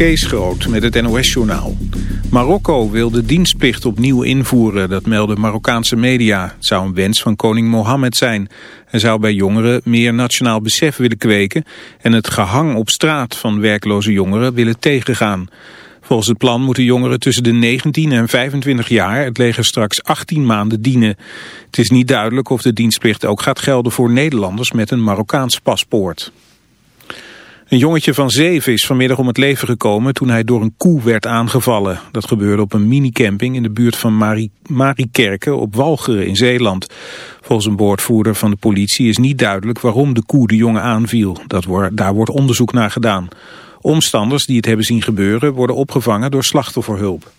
Kees Groot met het NOS-journaal. Marokko wil de dienstplicht opnieuw invoeren, dat melden Marokkaanse media. Het zou een wens van koning Mohammed zijn. Hij zou bij jongeren meer nationaal besef willen kweken... en het gehang op straat van werkloze jongeren willen tegengaan. Volgens het plan moeten jongeren tussen de 19 en 25 jaar het leger straks 18 maanden dienen. Het is niet duidelijk of de dienstplicht ook gaat gelden voor Nederlanders met een Marokkaans paspoort. Een jongetje van zeven is vanmiddag om het leven gekomen toen hij door een koe werd aangevallen. Dat gebeurde op een minicamping in de buurt van Marie, op Walcheren in Zeeland. Volgens een woordvoerder van de politie is niet duidelijk waarom de koe de jongen aanviel. Dat daar wordt onderzoek naar gedaan. Omstanders die het hebben zien gebeuren worden opgevangen door slachtofferhulp.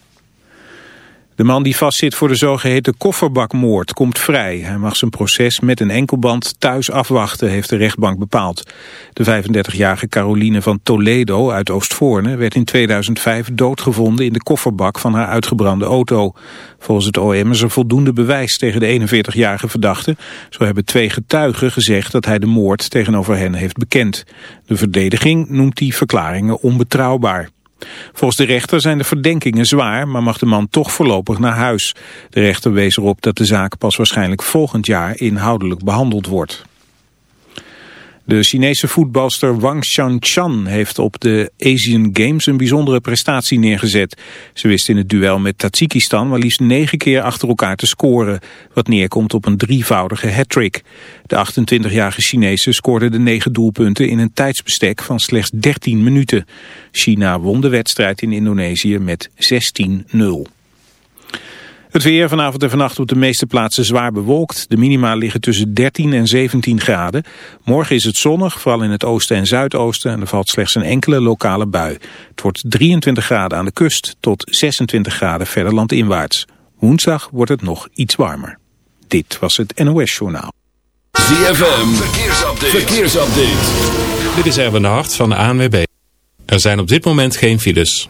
De man die vastzit voor de zogeheten kofferbakmoord komt vrij. Hij mag zijn proces met een enkelband thuis afwachten, heeft de rechtbank bepaald. De 35-jarige Caroline van Toledo uit Oostvoorne werd in 2005 doodgevonden in de kofferbak van haar uitgebrande auto. Volgens het OM is er voldoende bewijs tegen de 41-jarige verdachte. Zo hebben twee getuigen gezegd dat hij de moord tegenover hen heeft bekend. De verdediging noemt die verklaringen onbetrouwbaar. Volgens de rechter zijn de verdenkingen zwaar, maar mag de man toch voorlopig naar huis. De rechter wees erop dat de zaak pas waarschijnlijk volgend jaar inhoudelijk behandeld wordt. De Chinese voetbalster Wang Shanchan heeft op de Asian Games een bijzondere prestatie neergezet. Ze wist in het duel met Tajikistan maar liefst negen keer achter elkaar te scoren, wat neerkomt op een drievoudige hat-trick. De 28-jarige Chinese scoorde de negen doelpunten in een tijdsbestek van slechts 13 minuten. China won de wedstrijd in Indonesië met 16-0. Het weer vanavond en vannacht op de meeste plaatsen zwaar bewolkt. De minima liggen tussen 13 en 17 graden. Morgen is het zonnig, vooral in het oosten en zuidoosten. En er valt slechts een enkele lokale bui. Het wordt 23 graden aan de kust tot 26 graden verder landinwaarts. Woensdag wordt het nog iets warmer. Dit was het NOS Journaal. ZFM, verkeersupdate. verkeersupdate. Dit is Erwin de Hart van de ANWB. Er zijn op dit moment geen files.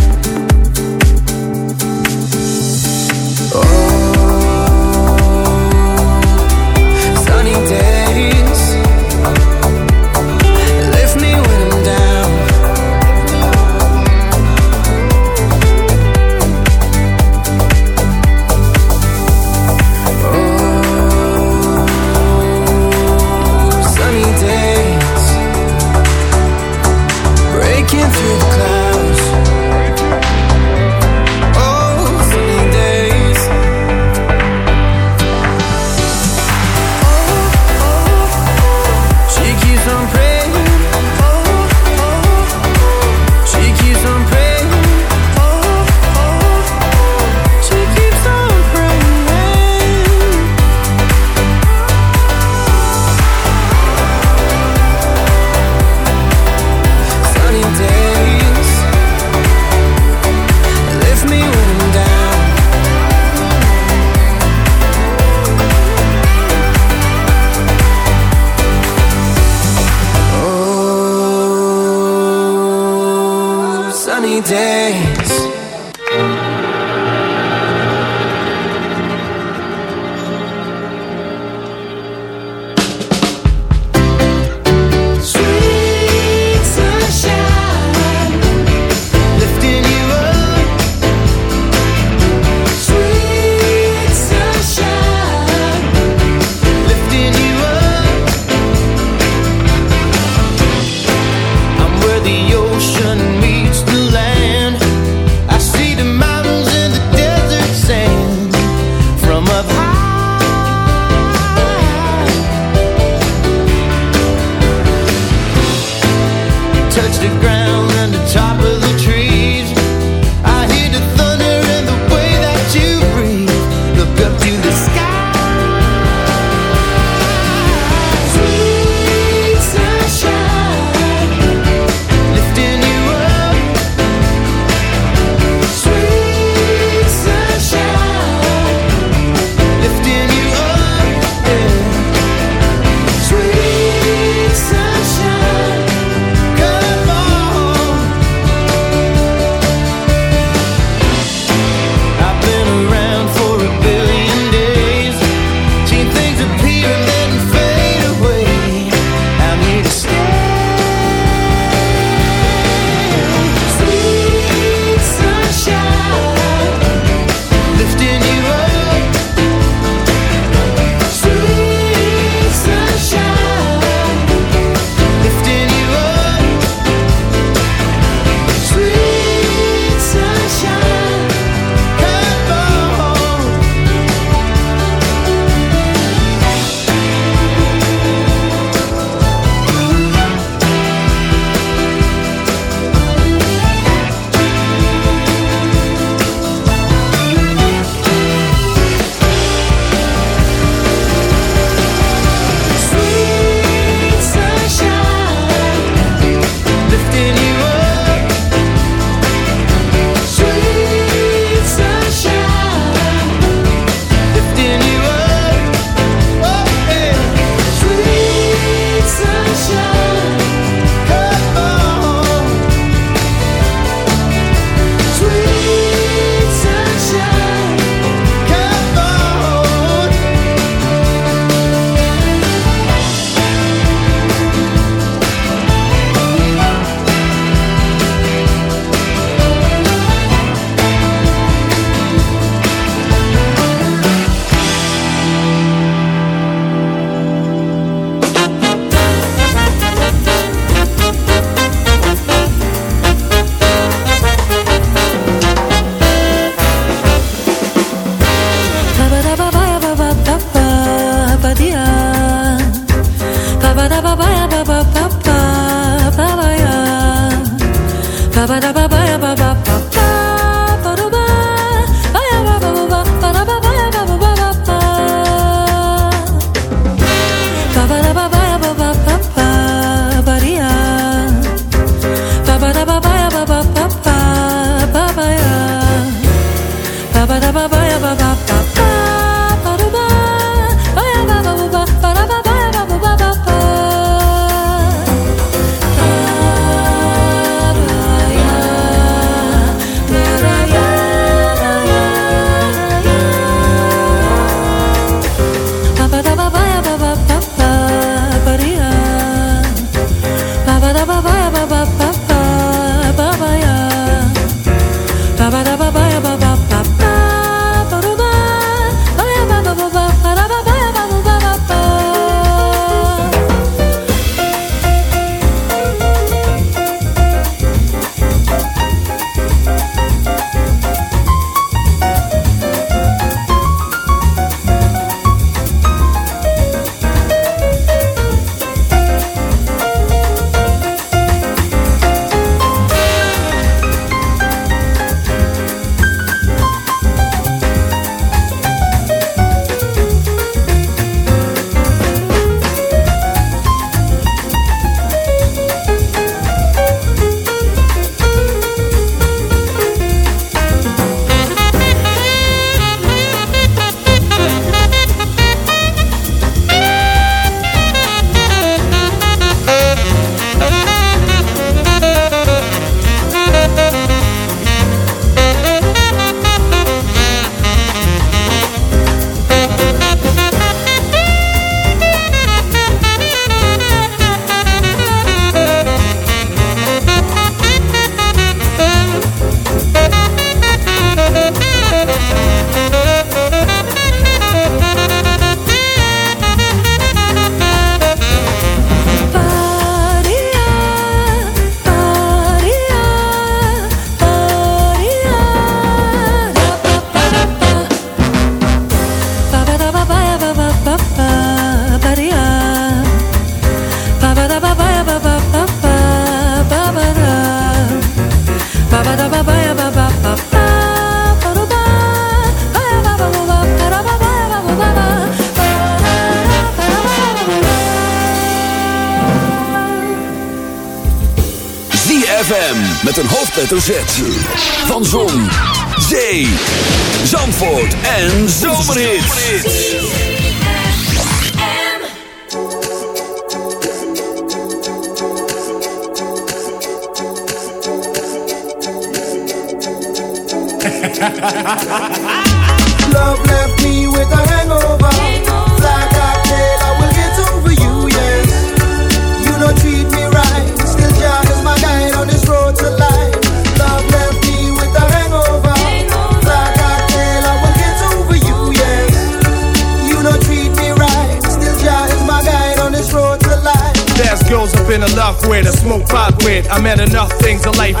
Van Zon, Zee, Zandvoort en Zomerhits. With. I met enough things in life.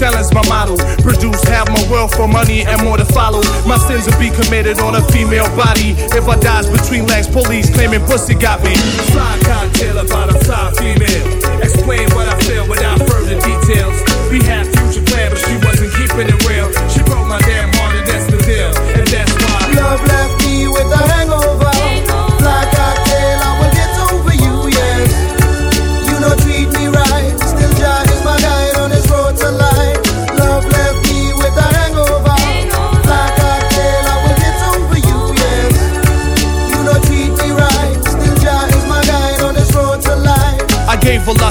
talent's my model. Produce half my wealth for money and more to follow. My sins will be committed on a female body. If I dies between legs, police claiming pussy got me. Fly cocktail about a fly female. Explain what I feel without further details. We had future plans, but she wasn't keeping it real. She broke my damn heart, and that's the deal. And that's why. Love left me with a hangover.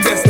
and that's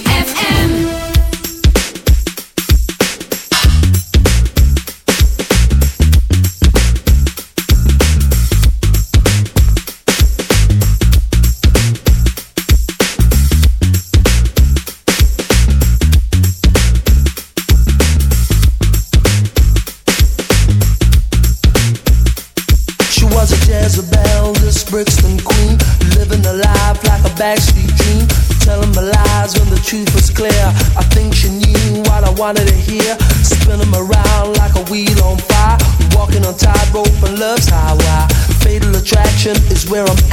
where I'm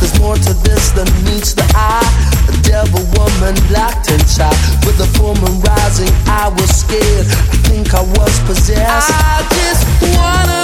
There's more to this than meets the eye. A devil woman locked inside. With full moon rising, I was scared. I think I was possessed. I just wanna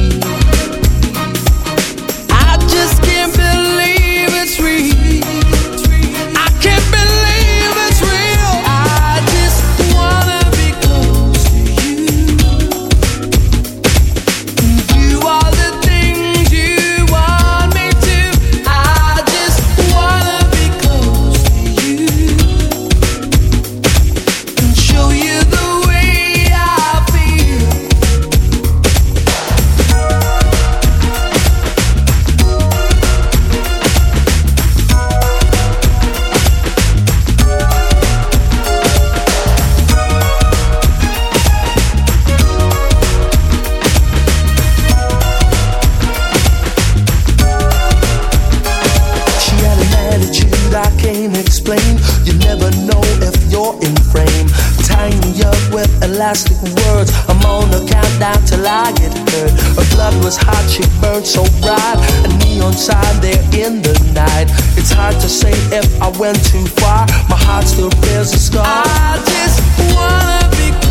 Countdown till I get hurt. Her blood was hot, she burned so bright. A neon sign there in the night. It's hard to say if I went too far. My heart still bears a scar. I just wanna be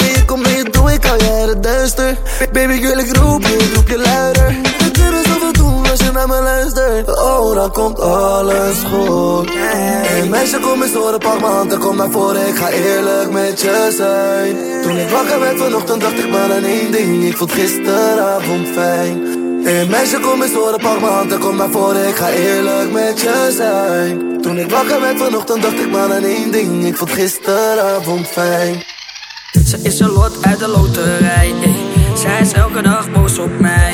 Baby girl, ik roep je, ik roep je luider. Doen als je naar me luistert. Oh, dan komt alles goed. Hey meisje, kom eens horen, pak m'n kom naar voren. Ik ga eerlijk met je zijn. Toen ik wakker werd vanochtend dacht ik maar aan één ding. Ik vond gisteravond fijn. Hey meisje, kom eens horen, pak m'n kom naar voren. Ik ga eerlijk met je zijn. Toen ik wakker werd vanochtend dacht ik maar aan één ding. Ik vond gisteravond fijn. Ze is een lot uit de loterij ey. Zij is elke dag boos op mij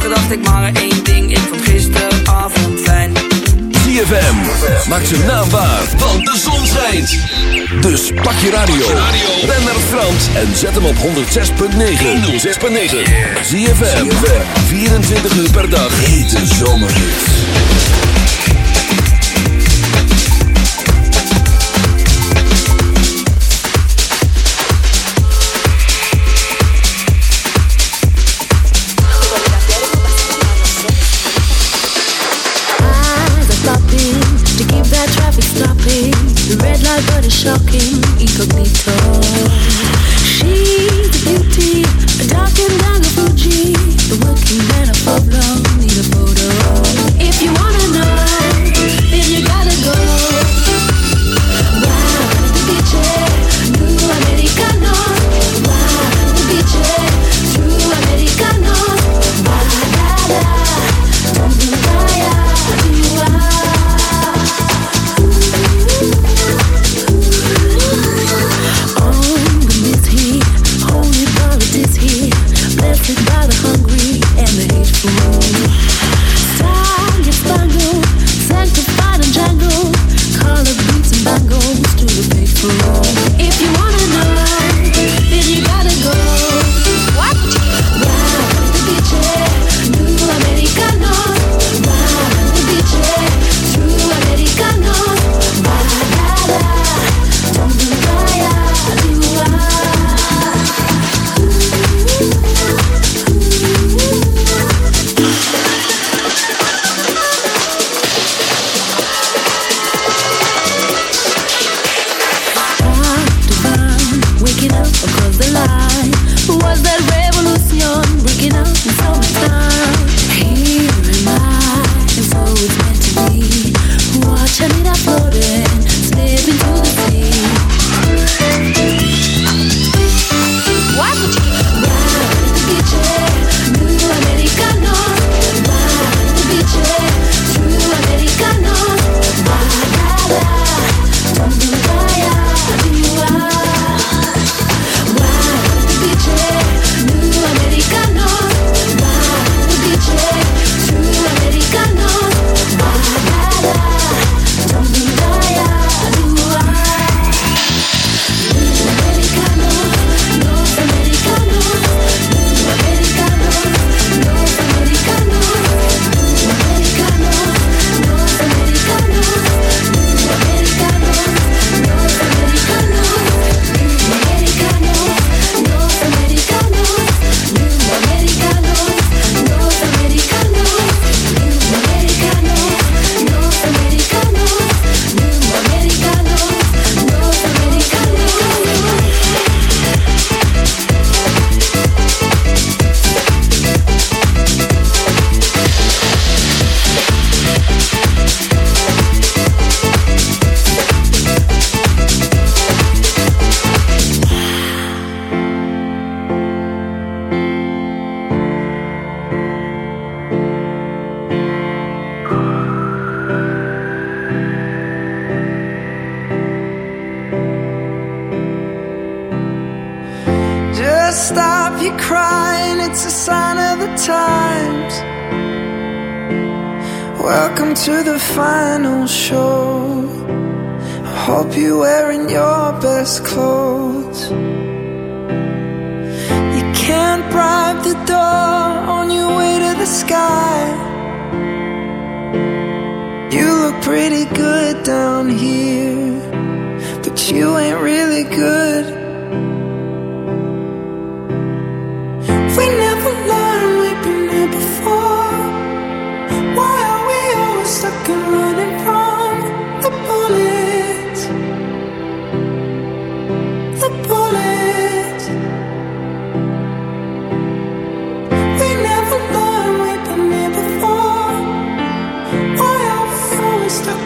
dacht ik maar één ding Ik vond gisteravond fijn ZFM. Maak zijn naam waar, want de zon schijnt. Dus pak je radio. Ben naar Frans en zet hem op 106.9. 106.9. ZFM. 24 uur per dag. Hete zomerhits. Shocking. Incognito.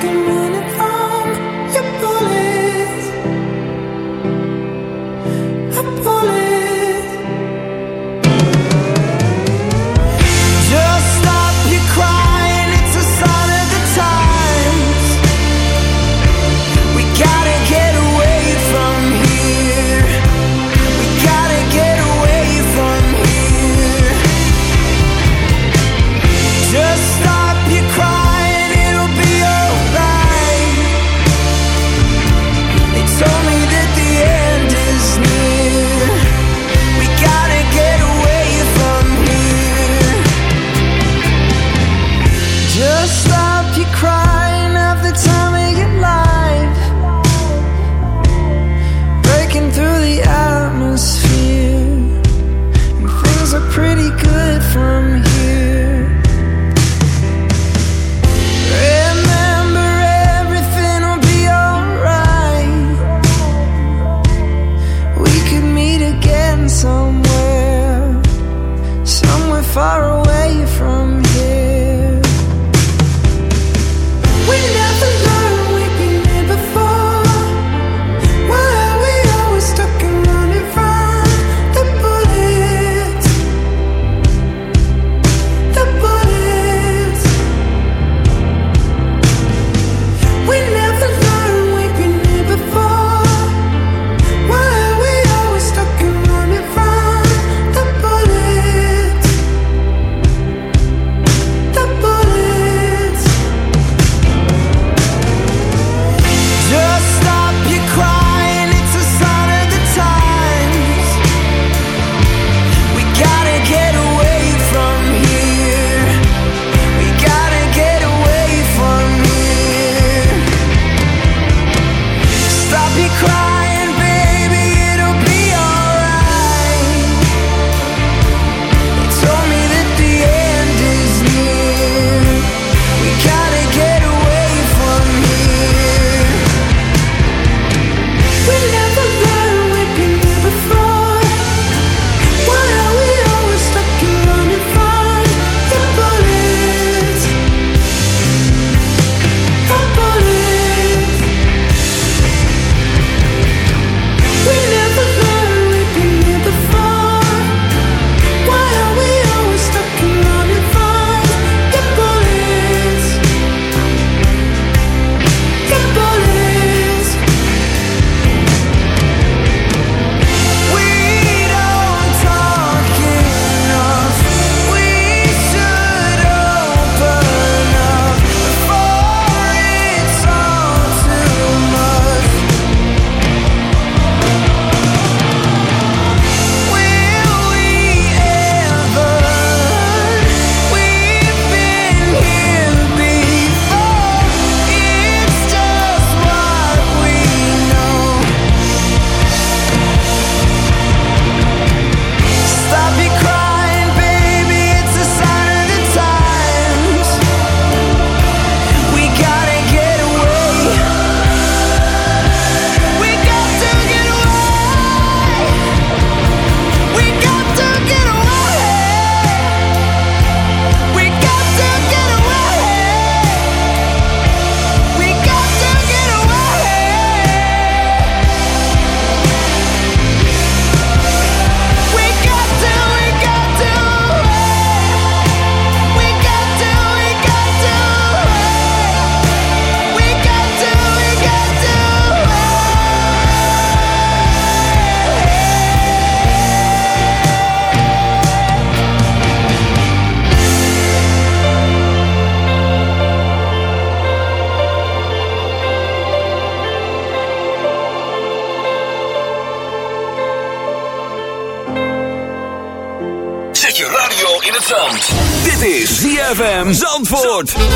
can Zandvoort.